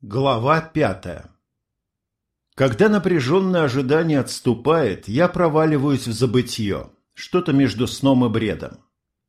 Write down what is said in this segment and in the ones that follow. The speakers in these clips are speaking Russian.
Глава пятая Когда напряженное ожидание отступает, я проваливаюсь в забытье, что-то между сном и бредом.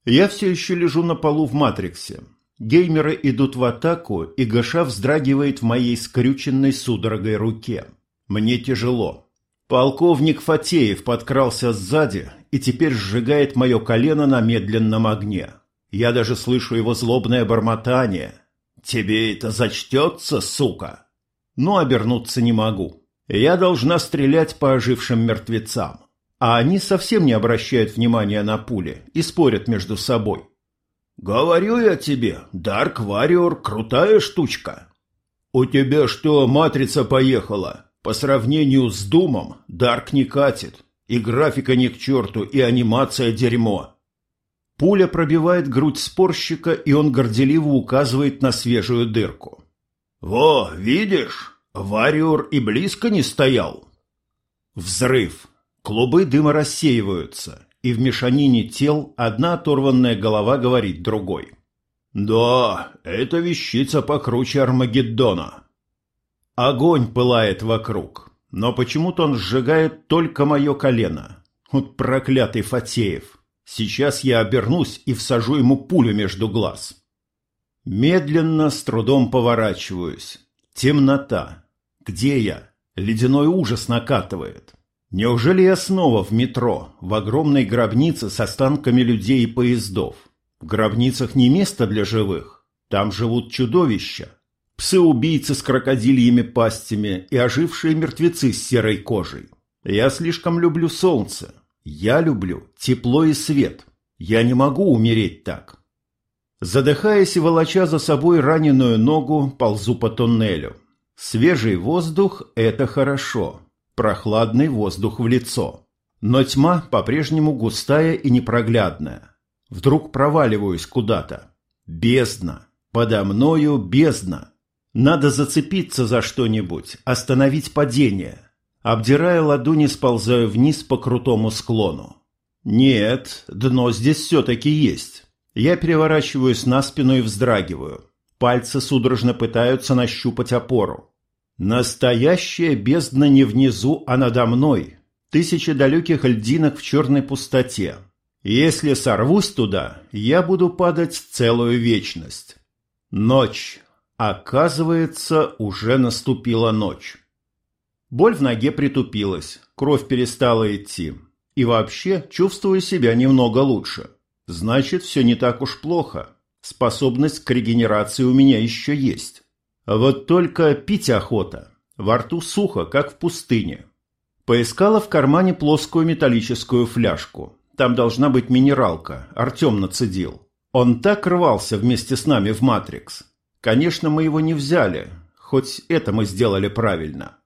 Я все еще лежу на полу в «Матриксе». Геймеры идут в атаку, и Гаша вздрагивает в моей скрюченной судорогой руке. Мне тяжело. Полковник Фатеев подкрался сзади и теперь сжигает мое колено на медленном огне. Я даже слышу его злобное бормотание. «Тебе это зачтется, сука?» Но обернуться не могу. Я должна стрелять по ожившим мертвецам. А они совсем не обращают внимания на пули и спорят между собой. «Говорю я тебе, Dark Warrior – крутая штучка». «У тебя что, матрица поехала?» По сравнению с Думом, Дарк не катит. И графика ни к черту, и анимация дерьмо. Пуля пробивает грудь спорщика, и он горделиво указывает на свежую дырку. «Во, видишь, Вариор и близко не стоял». Взрыв. Клубы дыма рассеиваются, и в мешанине тел одна оторванная голова говорит другой. «Да, эта вещица покруче Армагеддона». Огонь пылает вокруг, но почему-то он сжигает только мое колено. Вот проклятый Фатеев. Сейчас я обернусь и всажу ему пулю между глаз. Медленно, с трудом поворачиваюсь. Темнота. Где я? Ледяной ужас накатывает. Неужели я снова в метро, в огромной гробнице с останками людей и поездов? В гробницах не место для живых. Там живут чудовища. Псы-убийцы с крокодильями пастями и ожившие мертвецы с серой кожей. Я слишком люблю солнце, я люблю тепло и свет. Я не могу умереть так. Задыхаясь и волоча за собой раненую ногу, ползу по туннелю. Свежий воздух – это хорошо. Прохладный воздух в лицо. Но тьма по-прежнему густая и непроглядная. Вдруг проваливаюсь куда-то. Бездна. Подо мною бездна. Надо зацепиться за что-нибудь, остановить падение. Обдирая ладони, сползаю вниз по крутому склону. Нет, дно здесь все-таки есть. Я переворачиваюсь на спину и вздрагиваю. Пальцы судорожно пытаются нащупать опору. Настоящая бездна не внизу, а надо мной. Тысячи далеких льдинок в черной пустоте. Если сорвусь туда, я буду падать целую вечность. Ночь. Оказывается, уже наступила ночь. Боль в ноге притупилась, кровь перестала идти. И вообще чувствую себя немного лучше. Значит, все не так уж плохо. Способность к регенерации у меня еще есть. Вот только пить охота. Во рту сухо, как в пустыне. Поискала в кармане плоскую металлическую фляжку. Там должна быть минералка. Артем нацедил. Он так рвался вместе с нами в «Матрикс». Конечно, мы его не взяли, хоть это мы сделали правильно.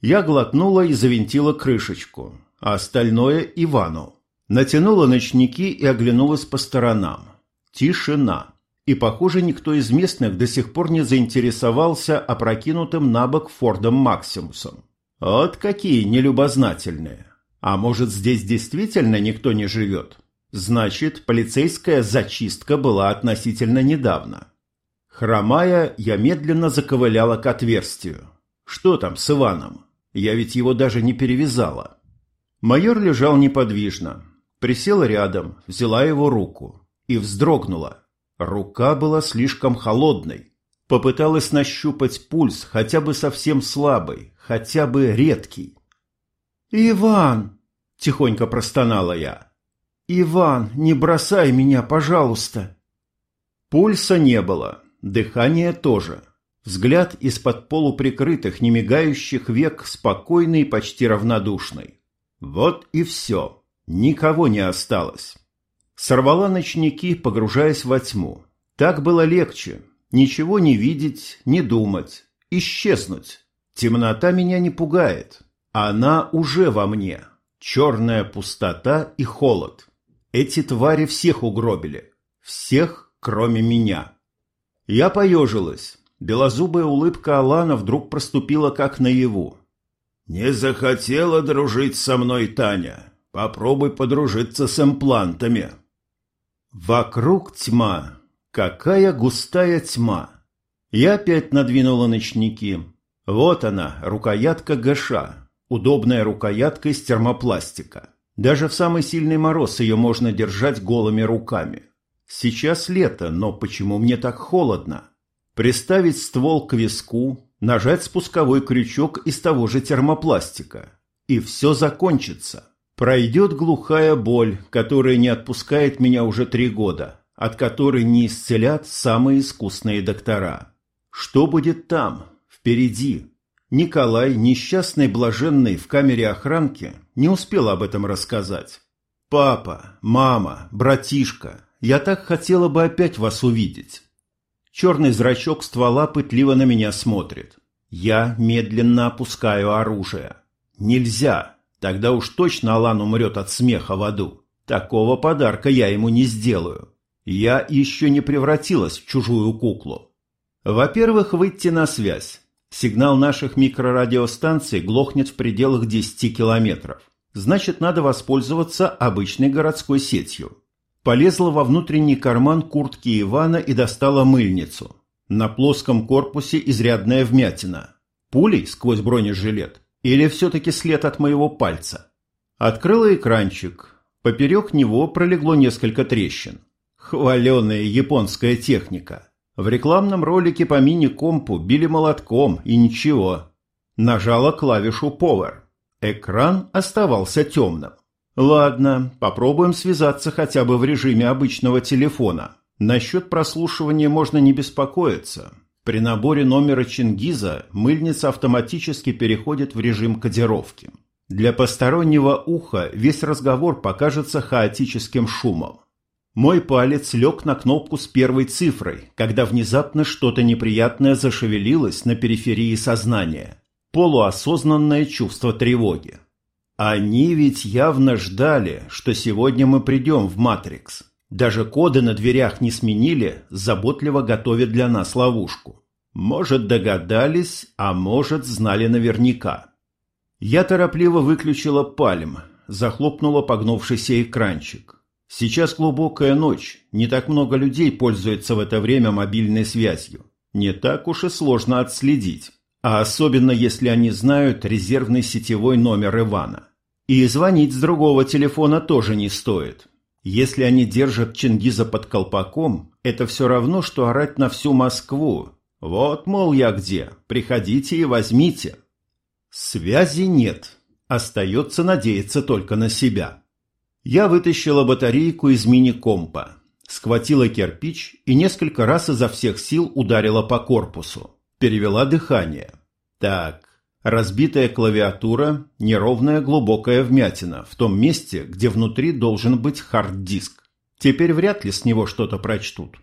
Я глотнула и завинтила крышечку, а остальное – Ивану. Натянула ночники и оглянулась по сторонам. Тишина. И, похоже, никто из местных до сих пор не заинтересовался опрокинутым на бок Фордом Максимусом. Вот какие нелюбознательные. А может, здесь действительно никто не живет? Значит, полицейская зачистка была относительно недавно. Хромая, я медленно заковыляла к отверстию. Что там с Иваном? Я ведь его даже не перевязала. Майор лежал неподвижно. Присела рядом, взяла его руку и вздрогнула. Рука была слишком холодной. Попыталась нащупать пульс, хотя бы совсем слабый, хотя бы редкий. «Иван!» – тихонько простонала я. «Иван, не бросай меня, пожалуйста!» Пульса не было, дыхание тоже – Взгляд из-под полуприкрытых, немигающих век спокойный почти равнодушный. Вот и все. Никого не осталось. Сорвала ночники, погружаясь во тьму. Так было легче. Ничего не видеть, не думать. Исчезнуть. Темнота меня не пугает. Она уже во мне. Черная пустота и холод. Эти твари всех угробили. Всех, кроме меня. Я поежилась. Белозубая улыбка Алана вдруг проступила как наяву. «Не захотела дружить со мной, Таня. Попробуй подружиться с имплантами». Вокруг тьма. Какая густая тьма. Я опять надвинула ночники. Вот она, рукоятка ГШ. Удобная рукоятка из термопластика. Даже в самый сильный мороз ее можно держать голыми руками. Сейчас лето, но почему мне так холодно? Приставить ствол к виску, нажать спусковой крючок из того же термопластика. И все закончится. Пройдет глухая боль, которая не отпускает меня уже три года, от которой не исцелят самые искусные доктора. Что будет там, впереди? Николай, несчастный блаженный в камере охранки, не успел об этом рассказать. «Папа, мама, братишка, я так хотела бы опять вас увидеть». Черный зрачок ствола пытливо на меня смотрит. Я медленно опускаю оружие. Нельзя. Тогда уж точно Алан умрет от смеха в аду. Такого подарка я ему не сделаю. Я еще не превратилась в чужую куклу. Во-первых, выйти на связь. Сигнал наших микрорадиостанций глохнет в пределах 10 километров. Значит, надо воспользоваться обычной городской сетью. Полезла во внутренний карман куртки Ивана и достала мыльницу. На плоском корпусе изрядная вмятина. Пулей сквозь бронежилет? Или все-таки след от моего пальца? Открыла экранчик. Поперек него пролегло несколько трещин. Хваленая японская техника. В рекламном ролике по мини-компу били молотком и ничего. Нажала клавишу Power. Экран оставался темным. Ладно, попробуем связаться хотя бы в режиме обычного телефона. Насчет прослушивания можно не беспокоиться. При наборе номера Чингиза мыльница автоматически переходит в режим кодировки. Для постороннего уха весь разговор покажется хаотическим шумом. Мой палец лег на кнопку с первой цифрой, когда внезапно что-то неприятное зашевелилось на периферии сознания. Полуосознанное чувство тревоги. Они ведь явно ждали, что сегодня мы придем в Матрикс. Даже коды на дверях не сменили, заботливо готовят для нас ловушку. Может, догадались, а может, знали наверняка. Я торопливо выключила пальм, захлопнула погнувшийся экранчик. Сейчас глубокая ночь, не так много людей пользуются в это время мобильной связью. Не так уж и сложно отследить, а особенно если они знают резервный сетевой номер Ивана. И звонить с другого телефона тоже не стоит. Если они держат Чингиза под колпаком, это все равно, что орать на всю Москву. Вот, мол, я где, приходите и возьмите. Связи нет, остается надеяться только на себя. Я вытащила батарейку из мини-компа, схватила кирпич и несколько раз изо всех сил ударила по корпусу. Перевела дыхание. Так, разбитая клавиатура, неровная глубокая вмятина в том месте, где внутри должен быть хард-диск. Теперь вряд ли с него что-то прочтут.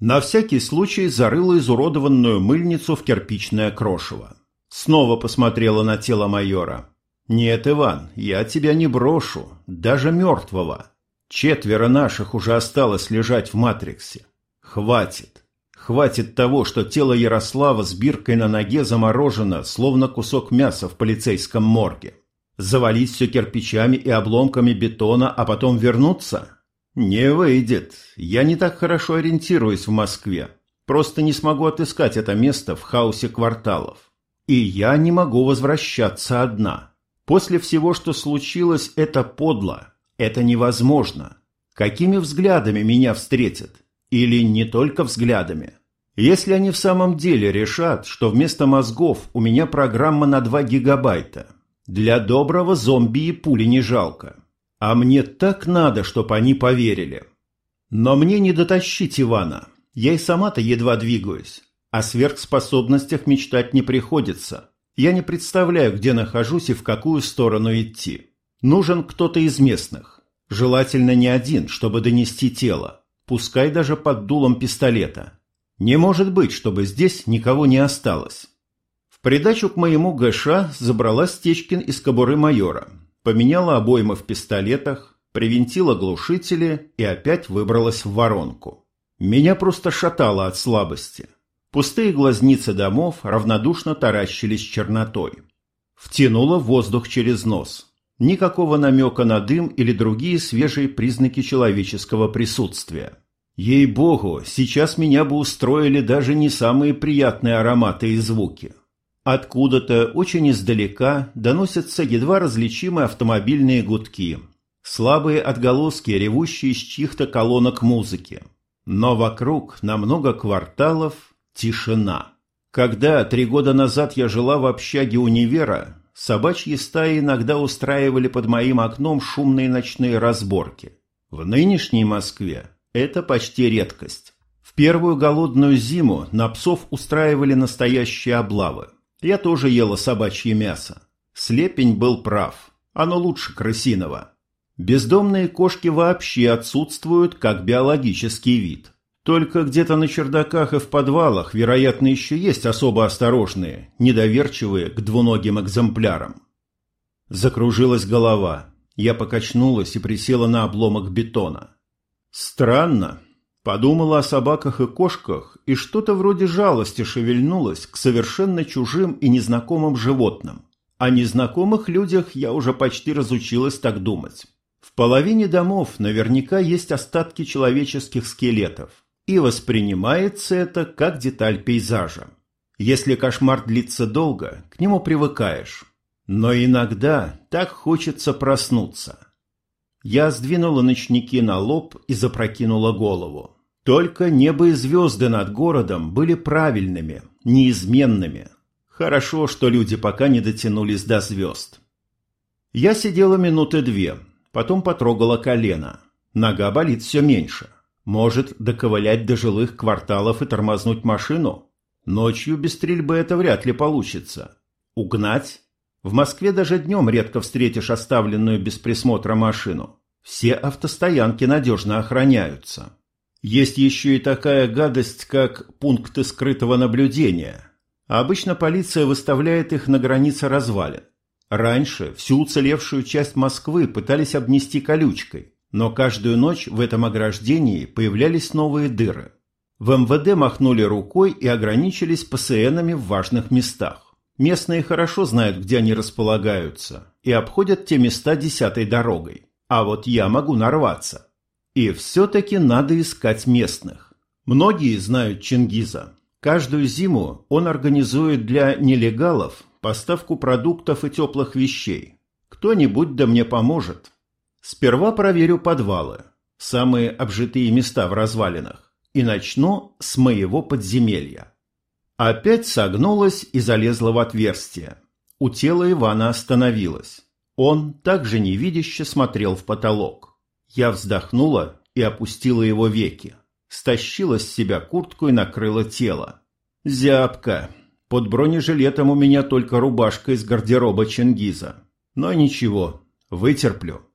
На всякий случай зарыла изуродованную мыльницу в кирпичное крошево. Снова посмотрела на тело майора. «Нет, Иван, я тебя не брошу, даже мертвого. Четверо наших уже осталось лежать в Матриксе. Хватит. Хватит того, что тело Ярослава с биркой на ноге заморожено, словно кусок мяса в полицейском морге. Завалить все кирпичами и обломками бетона, а потом вернуться? Не выйдет. Я не так хорошо ориентируюсь в Москве. Просто не смогу отыскать это место в хаосе кварталов. И я не могу возвращаться одна». После всего, что случилось, это подло. Это невозможно. Какими взглядами меня встретят? Или не только взглядами? Если они в самом деле решат, что вместо мозгов у меня программа на 2 гигабайта, для доброго зомби и пули не жалко. А мне так надо, чтобы они поверили. Но мне не дотащить Ивана. Я и сама-то едва двигаюсь. О сверхспособностях мечтать не приходится. Я не представляю, где нахожусь и в какую сторону идти. Нужен кто-то из местных. Желательно не один, чтобы донести тело. Пускай даже под дулом пистолета. Не может быть, чтобы здесь никого не осталось. В придачу к моему ГШ забрала Стечкин из кобуры майора. Поменяла обоймы в пистолетах, привинтила глушители и опять выбралась в воронку. Меня просто шатало от слабости. Пустые глазницы домов равнодушно таращились чернотой. Втянуло воздух через нос. Никакого намека на дым или другие свежие признаки человеческого присутствия. Ей-богу, сейчас меня бы устроили даже не самые приятные ароматы и звуки. Откуда-то очень издалека доносятся едва различимые автомобильные гудки, слабые отголоски, ревущие из чьих-то колонок музыки. Но вокруг, на много кварталов, тишина. Когда три года назад я жила в общаге универа, собачьи стаи иногда устраивали под моим окном шумные ночные разборки. В нынешней Москве это почти редкость. В первую голодную зиму на псов устраивали настоящие облавы. Я тоже ела собачье мясо. Слепень был прав. Оно лучше крысиного. Бездомные кошки вообще отсутствуют как биологический вид. Только где-то на чердаках и в подвалах, вероятно, еще есть особо осторожные, недоверчивые к двуногим экземплярам. Закружилась голова. Я покачнулась и присела на обломок бетона. Странно. Подумала о собаках и кошках, и что-то вроде жалости шевельнулось к совершенно чужим и незнакомым животным. О незнакомых людях я уже почти разучилась так думать. В половине домов наверняка есть остатки человеческих скелетов, и воспринимается это как деталь пейзажа. Если кошмар длится долго, к нему привыкаешь. Но иногда так хочется проснуться. Я сдвинула ночники на лоб и запрокинула голову. Только небо и звезды над городом были правильными, неизменными. Хорошо, что люди пока не дотянулись до звезд. Я сидела минуты две, потом потрогала колено. Нога болит все меньше. Может, доковылять до жилых кварталов и тормознуть машину? Ночью без стрельбы это вряд ли получится. Угнать? В Москве даже днем редко встретишь оставленную без присмотра машину. Все автостоянки надежно охраняются. Есть еще и такая гадость, как пункты скрытого наблюдения. Обычно полиция выставляет их на границе развалин. Раньше всю уцелевшую часть Москвы пытались обнести колючкой. Но каждую ночь в этом ограждении появлялись новые дыры. В МВД махнули рукой и ограничились ПСНами в важных местах. Местные хорошо знают, где они располагаются, и обходят те места десятой дорогой. А вот я могу нарваться. И все-таки надо искать местных. Многие знают Чингиза. Каждую зиму он организует для нелегалов поставку продуктов и теплых вещей. Кто-нибудь да мне поможет. Сперва проверю подвалы, самые обжитые места в развалинах, и начну с моего подземелья. Опять согнулась и залезла в отверстие. У тела Ивана остановилась. Он также невидяще смотрел в потолок. Я вздохнула и опустила его веки. Стащила с себя куртку и накрыла тело. Зябко. Под бронежилетом у меня только рубашка из гардероба Чингиза. Но ничего, вытерплю.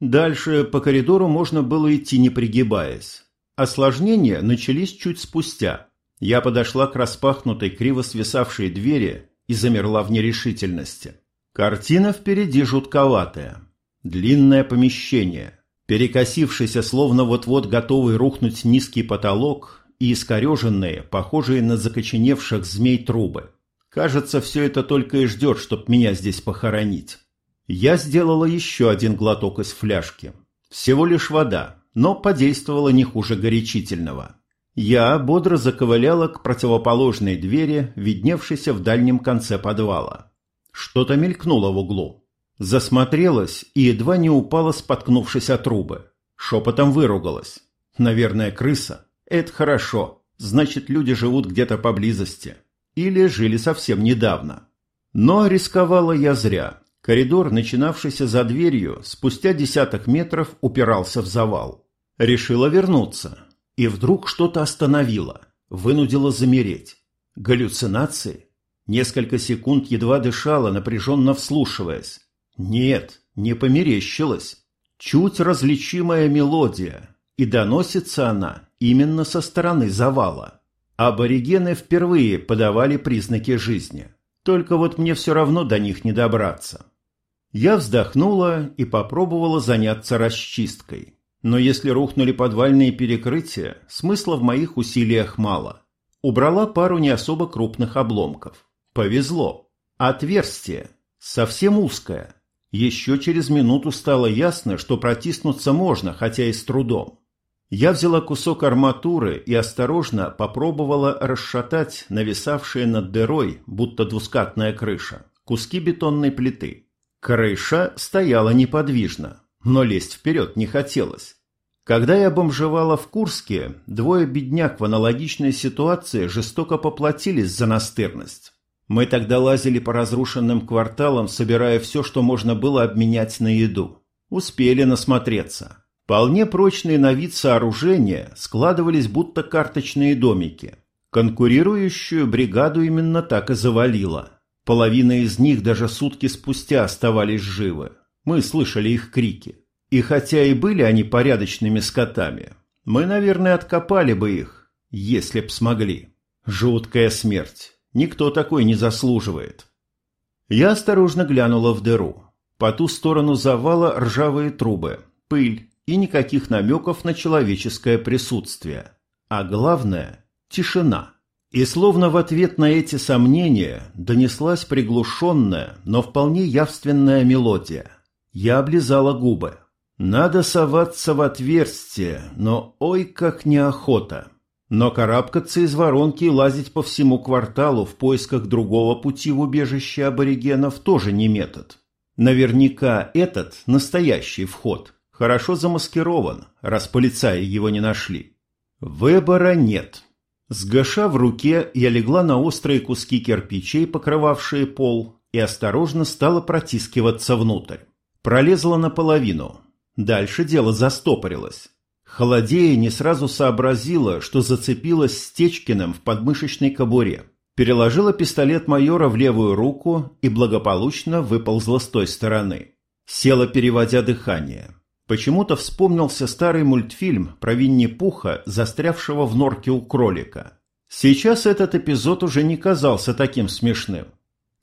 Дальше по коридору можно было идти не пригибаясь. Осложнения начались чуть спустя. Я подошла к распахнутой криво свисавшей двери и замерла в нерешительности. Картина впереди жутковатая. Длинное помещение, перекосившийся, словно вот-вот готовый рухнуть низкий потолок и искореженные, похожие на закоченевших змей трубы. Кажется, все это только и ждет, чтоб меня здесь похоронить. Я сделала еще один глоток из фляжки. Всего лишь вода, но подействовала не хуже горячительного. Я бодро заковыляла к противоположной двери, видневшейся в дальнем конце подвала. Что-то мелькнуло в углу. Засмотрелась и едва не упала, споткнувшись от трубы. Шепотом выругалась. Наверное, крыса. Это хорошо. Значит, люди живут где-то поблизости. Или жили совсем недавно. Но рисковала я зря. Коридор, начинавшийся за дверью, спустя десяток метров упирался в завал. Решила вернуться. И вдруг что-то остановило, вынудило замереть. Галлюцинации? Несколько секунд едва дышала, напряженно вслушиваясь. Нет, не померещилась. Чуть различимая мелодия, и доносится она именно со стороны завала. Аборигены впервые подавали признаки жизни. Только вот мне все равно до них не добраться. Я вздохнула и попробовала заняться расчисткой. Но если рухнули подвальные перекрытия, смысла в моих усилиях мало. Убрала пару не особо крупных обломков. Повезло. Отверстие. Совсем узкое. Еще через минуту стало ясно, что протиснуться можно, хотя и с трудом. Я взяла кусок арматуры и осторожно попробовала расшатать нависавшие над дырой, будто двускатная крыша, куски бетонной плиты. Крыша стояла неподвижно, но лезть вперед не хотелось. Когда я бомжевала в Курске, двое бедняк в аналогичной ситуации жестоко поплатились за настырность. Мы тогда лазили по разрушенным кварталам, собирая все, что можно было обменять на еду. Успели насмотреться. Вполне прочные на вид сооружения складывались будто карточные домики. Конкурирующую бригаду именно так и завалило. Половина из них даже сутки спустя оставались живы. Мы слышали их крики. И хотя и были они порядочными скотами, мы, наверное, откопали бы их, если б смогли. Жуткая смерть. Никто такой не заслуживает. Я осторожно глянула в дыру. По ту сторону завала ржавые трубы, пыль и никаких намеков на человеческое присутствие. А главное – тишина. И словно в ответ на эти сомнения донеслась приглушенная, но вполне явственная мелодия. Я облизала губы. Надо соваться в отверстие, но ой как неохота. Но карабкаться из воронки и лазить по всему кварталу в поисках другого пути в убежище аборигенов тоже не метод. Наверняка этот, настоящий вход, хорошо замаскирован, раз полицаи его не нашли. Выбора нет. С гаша в руке я легла на острые куски кирпичей, покрывавшие пол, и осторожно стала протискиваться внутрь. Пролезла наполовину. Дальше дело застопорилось. Холодея не сразу сообразила, что зацепилась Стечкиным в подмышечной кобуре. Переложила пистолет майора в левую руку и благополучно выползла с той стороны. Села, переводя дыхание. Почему-то вспомнился старый мультфильм про Винни-Пуха, застрявшего в норке у кролика. Сейчас этот эпизод уже не казался таким смешным.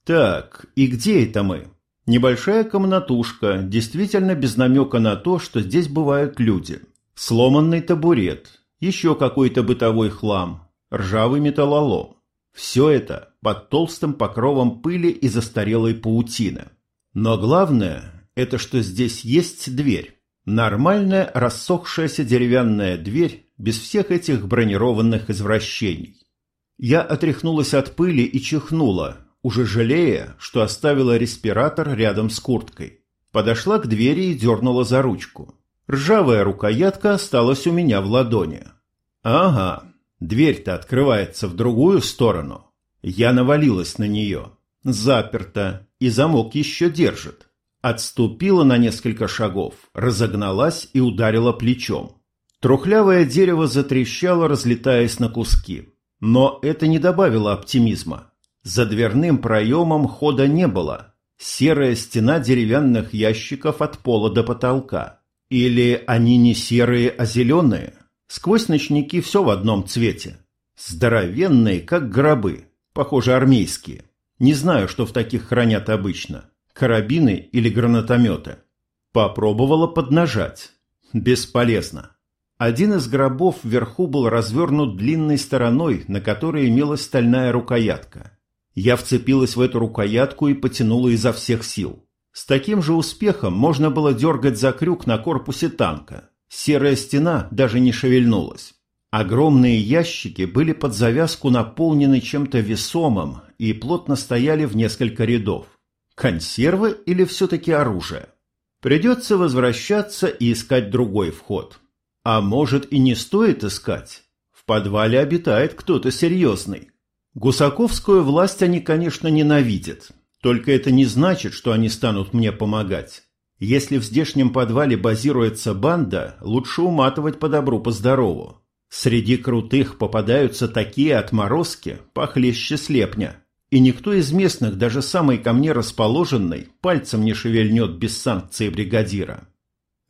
Так, и где это мы? Небольшая комнатушка, действительно без намека на то, что здесь бывают люди. Сломанный табурет, еще какой-то бытовой хлам, ржавый металлолом. Все это под толстым покровом пыли и застарелой паутины. Но главное – это что здесь есть дверь. Нормальная рассохшаяся деревянная дверь без всех этих бронированных извращений. Я отряхнулась от пыли и чихнула, уже жалея, что оставила респиратор рядом с курткой. Подошла к двери и дернула за ручку. Ржавая рукоятка осталась у меня в ладони. Ага, дверь-то открывается в другую сторону. Я навалилась на нее. Заперто, и замок еще держит. Отступила на несколько шагов, разогналась и ударила плечом. Трухлявое дерево затрещало, разлетаясь на куски. Но это не добавило оптимизма. За дверным проемом хода не было. Серая стена деревянных ящиков от пола до потолка. Или они не серые, а зеленые? Сквозь ночники все в одном цвете. Здоровенные, как гробы. Похоже, армейские. Не знаю, что в таких хранят обычно. Карабины или гранатометы. Попробовала поднажать. Бесполезно. Один из гробов вверху был развернут длинной стороной, на которой имелась стальная рукоятка. Я вцепилась в эту рукоятку и потянула изо всех сил. С таким же успехом можно было дергать за крюк на корпусе танка. Серая стена даже не шевельнулась. Огромные ящики были под завязку наполнены чем-то весомым и плотно стояли в несколько рядов. Консервы или все-таки оружие? Придется возвращаться и искать другой вход. А может и не стоит искать? В подвале обитает кто-то серьезный. Гусаковскую власть они, конечно, ненавидят, только это не значит, что они станут мне помогать. Если в здешнем подвале базируется банда, лучше уматывать по добру, по здорову. Среди крутых попадаются такие отморозки, похлеще слепня. И никто из местных, даже самый ко мне расположенный, пальцем не шевельнет без санкции бригадира.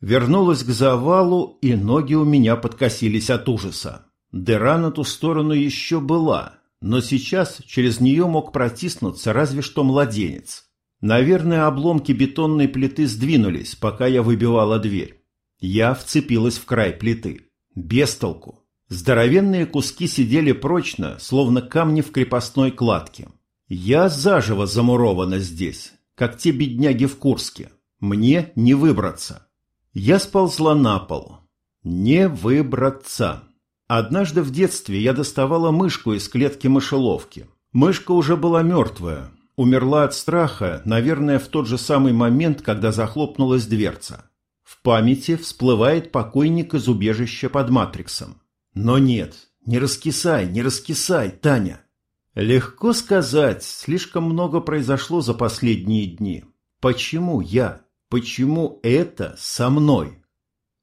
Вернулась к завалу, и ноги у меня подкосились от ужаса. Дыра на ту сторону еще была, но сейчас через нее мог протиснуться разве что младенец. Наверное, обломки бетонной плиты сдвинулись, пока я выбивала дверь. Я вцепилась в край плиты. Без толку. Здоровенные куски сидели прочно, словно камни в крепостной кладке. Я заживо замурована здесь, как те бедняги в Курске. Мне не выбраться. Я сползла на пол. Не выбраться. Однажды в детстве я доставала мышку из клетки мышеловки. Мышка уже была мертвая. Умерла от страха, наверное, в тот же самый момент, когда захлопнулась дверца. В памяти всплывает покойник из убежища под Матриксом. Но нет, не раскисай, не раскисай, Таня. Легко сказать, слишком много произошло за последние дни. Почему я? Почему это со мной?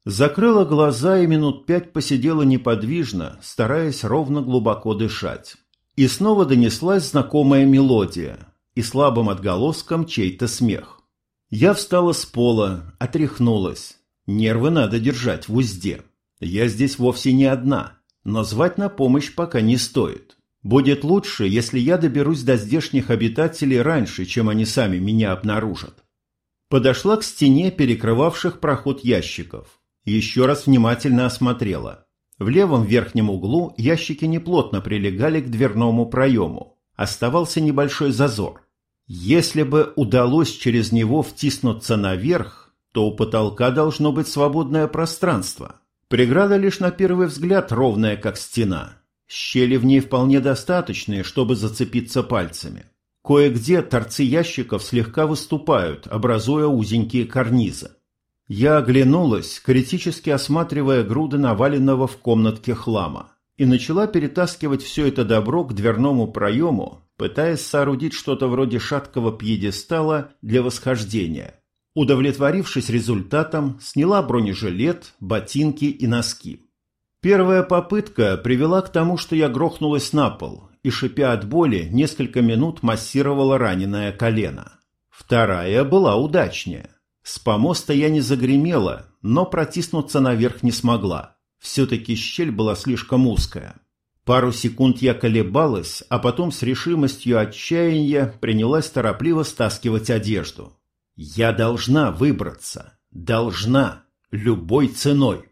Закрыла глаза и минут пять посидела неподвижно, стараясь ровно глубоко дышать. И снова донеслась знакомая мелодия и слабым отголоском чей-то смех. Я встала с пола, отряхнулась. Нервы надо держать в узде. Я здесь вовсе не одна, но звать на помощь пока не стоит. Будет лучше, если я доберусь до здешних обитателей раньше, чем они сами меня обнаружат. Подошла к стене перекрывавших проход ящиков. Еще раз внимательно осмотрела. В левом верхнем углу ящики неплотно прилегали к дверному проему. Оставался небольшой зазор. Если бы удалось через него втиснуться наверх, то у потолка должно быть свободное пространство. Преграда лишь на первый взгляд ровная, как стена. Щели в ней вполне достаточные, чтобы зацепиться пальцами. Кое-где торцы ящиков слегка выступают, образуя узенькие карнизы. Я оглянулась, критически осматривая груды наваленного в комнатке хлама, и начала перетаскивать все это добро к дверному проему, пытаясь соорудить что-то вроде шаткого пьедестала для восхождения. Удовлетворившись результатом, сняла бронежилет, ботинки и носки. Первая попытка привела к тому, что я грохнулась на пол и, шипя от боли, несколько минут массировала раненое колено. Вторая была удачнее. С помоста я не загремела, но протиснуться наверх не смогла. Все-таки щель была слишком узкая. Пару секунд я колебалась, а потом с решимостью отчаяния принялась торопливо стаскивать одежду. Я должна выбраться. Должна. Любой ценой.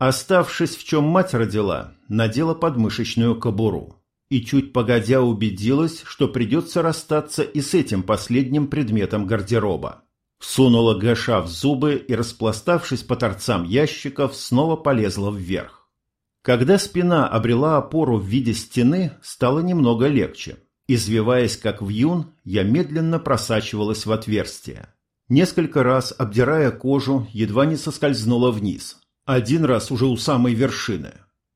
Оставшись в чем мать родила, надела подмышечную кобуру. И чуть погодя убедилась, что придется расстаться и с этим последним предметом гардероба. Всунула Гэша в зубы и, распластавшись по торцам ящиков, снова полезла вверх. Когда спина обрела опору в виде стены, стало немного легче. Извиваясь как вьюн, я медленно просачивалась в отверстие. Несколько раз, обдирая кожу, едва не соскользнула вниз. Один раз уже у самой вершины.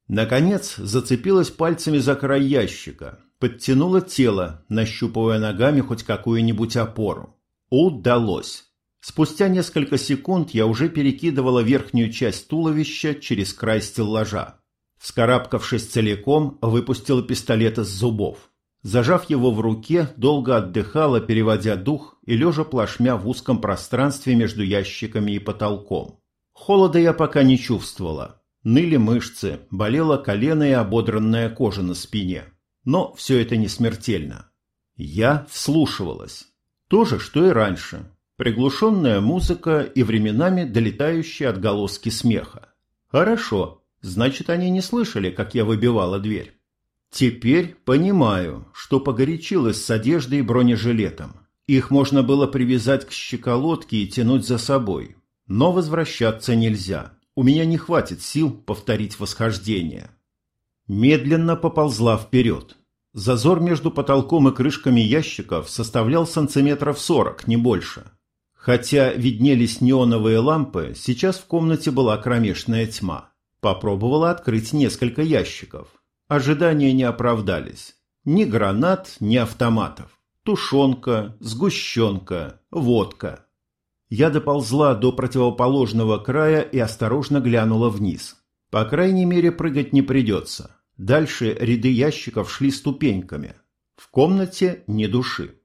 Наконец, зацепилась пальцами за край ящика, подтянула тело, нащупывая ногами хоть какую-нибудь опору. Удалось. Спустя несколько секунд я уже перекидывала верхнюю часть туловища через край стеллажа. Вскарабкавшись целиком, выпустила пистолет из зубов. Зажав его в руке, долго отдыхала, переводя дух и лежа плашмя в узком пространстве между ящиками и потолком. Холода я пока не чувствовала. Ныли мышцы, болело колено и ободранная кожа на спине. Но все это не смертельно. Я вслушивалась. То же, что и раньше. Приглушенная музыка и временами долетающие отголоски смеха. Хорошо, значит, они не слышали, как я выбивала дверь. Теперь понимаю, что погорячилась с одеждой и бронежилетом. Их можно было привязать к щеколотке и тянуть за собой. Но возвращаться нельзя. У меня не хватит сил повторить восхождение. Медленно поползла вперед. Зазор между потолком и крышками ящиков составлял сантиметров сорок, не больше. Хотя виднелись неоновые лампы, сейчас в комнате была кромешная тьма. Попробовала открыть несколько ящиков. Ожидания не оправдались. Ни гранат, ни автоматов. Тушенка, сгущенка, водка. Я доползла до противоположного края и осторожно глянула вниз. По крайней мере, прыгать не придется. Дальше ряды ящиков шли ступеньками. В комнате ни души.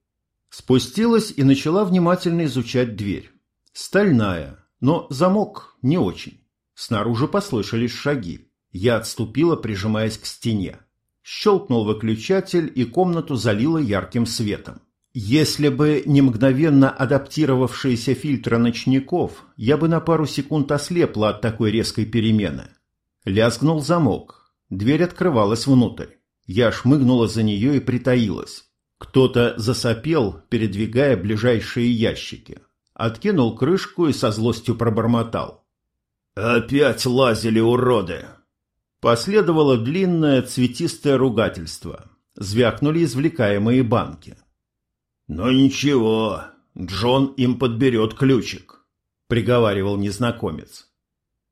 Спустилась и начала внимательно изучать дверь. Стальная, но замок не очень. Снаружи послышались шаги. Я отступила, прижимаясь к стене. Щелкнул выключатель, и комнату залило ярким светом. Если бы не мгновенно адаптировавшиеся фильтры ночников, я бы на пару секунд ослепла от такой резкой перемены. Лязгнул замок. Дверь открывалась внутрь. Я шмыгнула за нее и притаилась. Кто-то засопел, передвигая ближайшие ящики. Откинул крышку и со злостью пробормотал. «Опять лазили уроды!» Последовало длинное цветистое ругательство. Звякнули извлекаемые банки. «Но ничего, Джон им подберет ключик», — приговаривал незнакомец.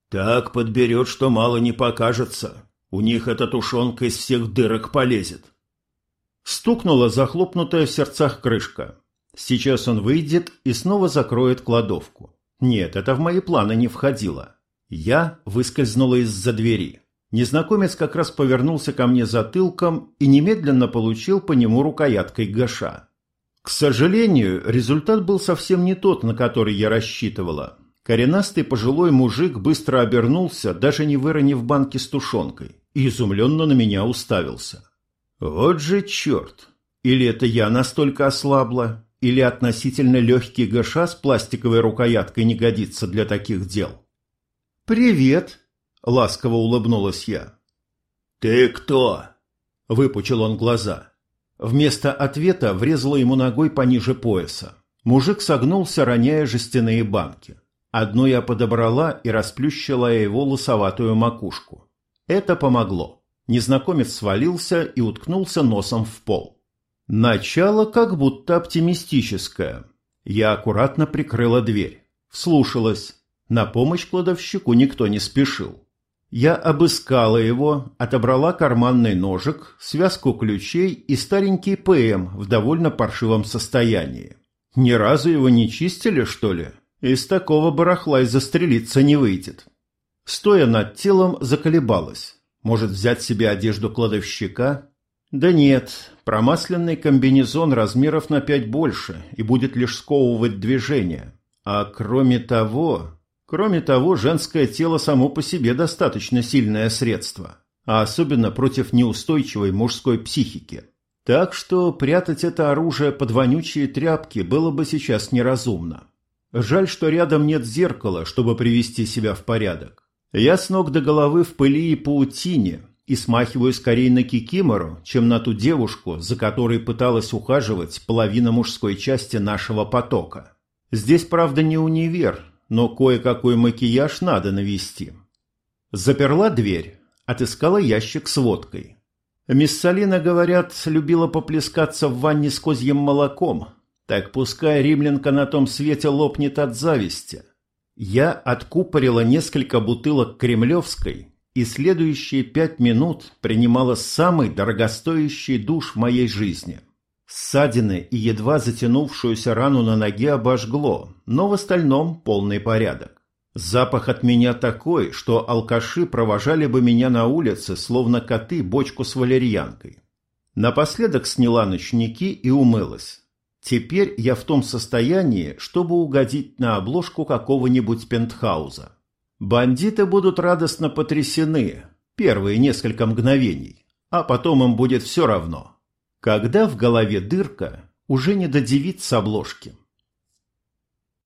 «Так подберет, что мало не покажется. У них эта тушенка из всех дырок полезет». Стукнула захлопнутая в сердцах крышка. Сейчас он выйдет и снова закроет кладовку. Нет, это в мои планы не входило. Я выскользнула из-за двери. Незнакомец как раз повернулся ко мне затылком и немедленно получил по нему рукояткой гаша. К сожалению, результат был совсем не тот, на который я рассчитывала. Коренастый пожилой мужик быстро обернулся, даже не выронив банки с тушенкой, и изумленно на меня уставился. Вот же черт! Или это я настолько ослабла, или относительно легкий гаша с пластиковой рукояткой не годится для таких дел. «Привет!» — ласково улыбнулась я. «Ты кто?» — выпучил он глаза. Вместо ответа врезала ему ногой пониже пояса. Мужик согнулся, роняя жестяные банки. Одну я подобрала и расплющила его лосоватую макушку. Это помогло. Незнакомец свалился и уткнулся носом в пол. Начало как будто оптимистическое. Я аккуратно прикрыла дверь. Вслушалась. На помощь кладовщику никто не спешил. Я обыскала его, отобрала карманный ножик, связку ключей и старенький ПМ в довольно паршивом состоянии. Ни разу его не чистили, что ли? Из такого барахла и застрелиться не выйдет. Стоя над телом, заколебалась. Может, взять себе одежду кладовщика? Да нет, промасленный комбинезон размеров на пять больше и будет лишь сковывать движение. А кроме того, Кроме того, женское тело само по себе достаточно сильное средство, а особенно против неустойчивой мужской психики. Так что прятать это оружие под вонючие тряпки было бы сейчас неразумно. Жаль, что рядом нет зеркала, чтобы привести себя в порядок. Я с ног до головы в пыли и паутине и смахиваю скорее на Кикимору, чем на ту девушку, за которой пыталась ухаживать половина мужской части нашего потока. Здесь, правда, не универ, но кое-какой макияж надо навести. Заперла дверь, отыскала ящик с водкой. Мисс Салина, говорят, любила поплескаться в ванне с козьим молоком. Так пускай римлянка на том свете лопнет от зависти. Я откупорила несколько бутылок кремлевской и следующие пять минут принимала самый дорогостоящий душ в моей жизни. Ссадины и едва затянувшуюся рану на ноге обожгло, но в остальном полный порядок. Запах от меня такой, что алкаши провожали бы меня на улице, словно коты бочку с валерьянкой. Напоследок сняла ночники и умылась. Теперь я в том состоянии, чтобы угодить на обложку какого-нибудь пентхауза. Бандиты будут радостно потрясены первые несколько мгновений, а потом им будет все равно – когда в голове дырка, уже не до девиц с обложки.